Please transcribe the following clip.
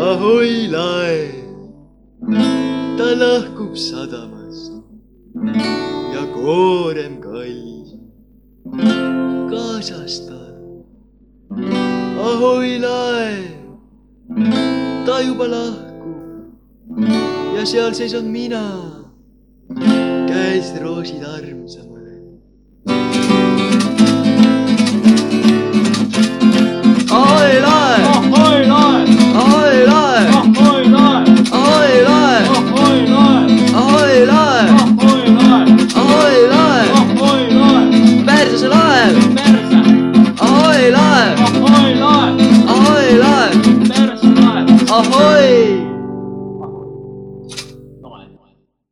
ahoi laev, ta lahkub sadamast ja koorem kallis kaasas tal. ahoi laev, ta juba lahkub ja seal seisan mina, käes roosid armsad. Ahoy!